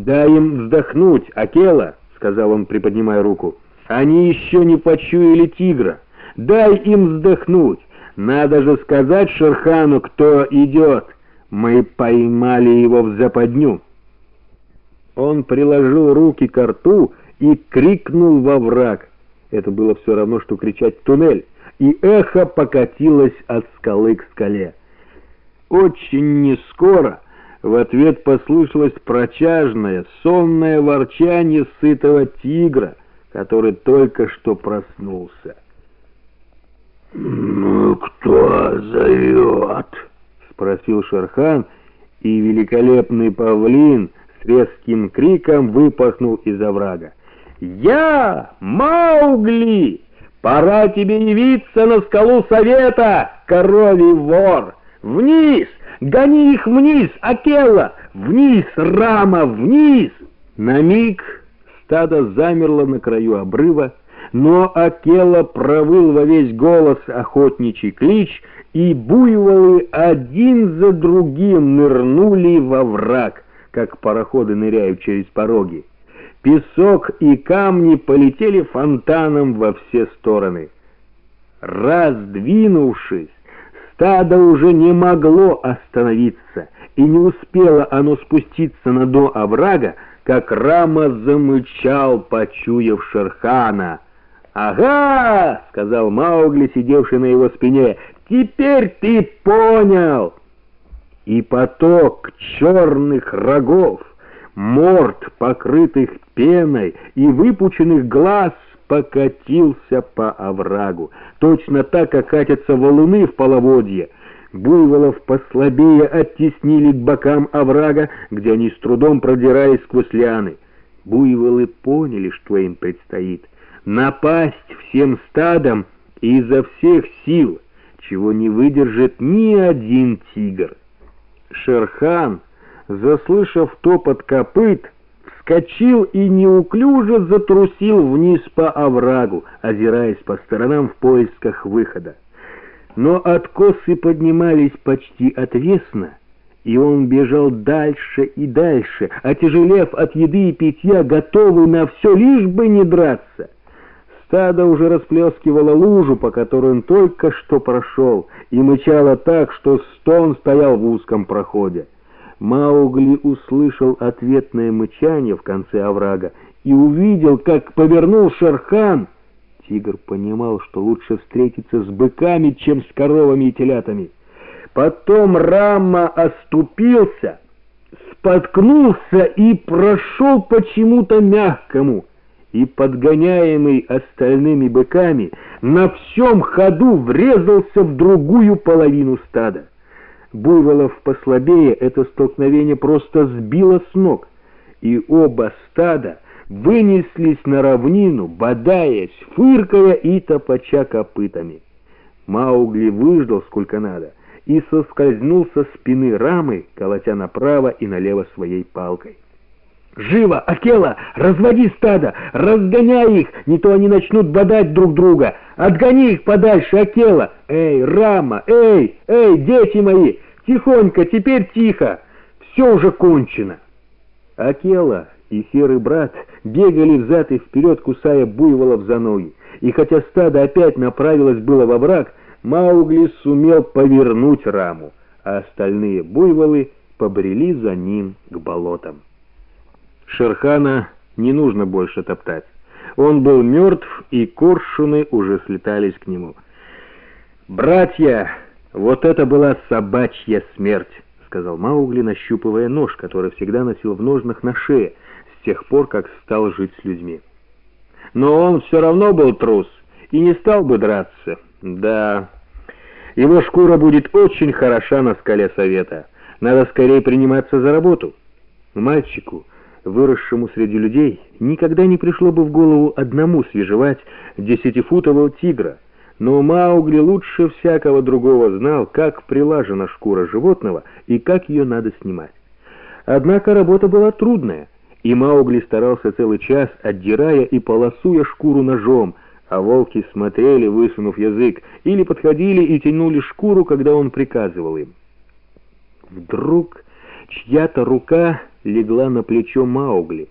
«Дай им вздохнуть, Акела!» — сказал он, приподнимая руку. «Они еще не почуяли тигра. Дай им вздохнуть. Надо же сказать Шерхану, кто идет. Мы поймали его в западню». Он приложил руки к рту и крикнул во враг. Это было все равно, что кричать в туннель, и эхо покатилось от скалы к скале. Очень нескоро в ответ послышалось протяжное, сонное ворчание сытого тигра, который только что проснулся. «Ну, кто зовет?» — спросил Шерхан, и великолепный павлин с резким криком выпахнул из оврага. «Я, Маугли! Пора тебе явиться на скалу совета, коровий вор! Вниз! Гони их вниз, Акела! Вниз, Рама, вниз!» На миг стадо замерло на краю обрыва, но Акела провыл во весь голос охотничий клич, и буйволы один за другим нырнули во враг, как пароходы ныряют через пороги. Песок и камни полетели фонтаном во все стороны. Раздвинувшись, стадо уже не могло остановиться, и не успело оно спуститься на дно оврага, как Рама замычал, почуяв Шерхана. «Ага!» — сказал Маугли, сидевший на его спине. «Теперь ты понял!» И поток черных рогов морд, покрытых пеной, и выпученных глаз покатился по оврагу, точно так, как катятся валуны в половодье. Буйволов послабее оттеснили к бокам оврага, где они с трудом продирались сквозь лианы. Буйволы поняли, что им предстоит — напасть всем стадом изо всех сил, чего не выдержит ни один тигр. Шерхан — заслышав топот копыт, вскочил и неуклюже затрусил вниз по оврагу, озираясь по сторонам в поисках выхода. Но откосы поднимались почти отвесно, и он бежал дальше и дальше, отяжелев от еды и питья, готовый на все, лишь бы не драться. Стадо уже расплескивало лужу, по которой он только что прошел, и мычало так, что стон стоял в узком проходе. Маугли услышал ответное мычание в конце оврага и увидел, как повернул Шерхан. Тигр понимал, что лучше встретиться с быками, чем с коровами и телятами. Потом Рама оступился, споткнулся и прошел почему-то мягкому, и, подгоняемый остальными быками, на всем ходу врезался в другую половину стада. Буйволов послабее это столкновение просто сбило с ног, и оба стада вынеслись на равнину, бодаясь, фыркая и топача копытами. Маугли выждал сколько надо и соскользнул со спины рамы, колотя направо и налево своей палкой. «Живо, Акела! Разводи стадо! Разгоняй их! Не то они начнут бодать друг друга! Отгони их подальше, Акела! Эй, Рама! Эй! Эй, дети мои! Тихонько, теперь тихо! Все уже кончено!» Акела и серый брат бегали взад и вперед, кусая буйволов за ноги. И хотя стадо опять направилось было во враг, Маугли сумел повернуть раму, а остальные буйволы побрели за ним к болотам. Шерхана не нужно больше топтать. Он был мертв, и коршуны уже слетались к нему. «Братья, вот это была собачья смерть!» — сказал Маугли, нащупывая нож, который всегда носил в ножнах на шее, с тех пор, как стал жить с людьми. Но он все равно был трус и не стал бы драться. Да, его шкура будет очень хороша на скале совета. Надо скорее приниматься за работу. Мальчику выросшему среди людей, никогда не пришло бы в голову одному свежевать десятифутового тигра, но Маугли лучше всякого другого знал, как прилажена шкура животного и как ее надо снимать. Однако работа была трудная, и Маугли старался целый час, отдирая и полосуя шкуру ножом, а волки смотрели, высунув язык, или подходили и тянули шкуру, когда он приказывал им. Вдруг чья-то рука легла на плечо Маугли.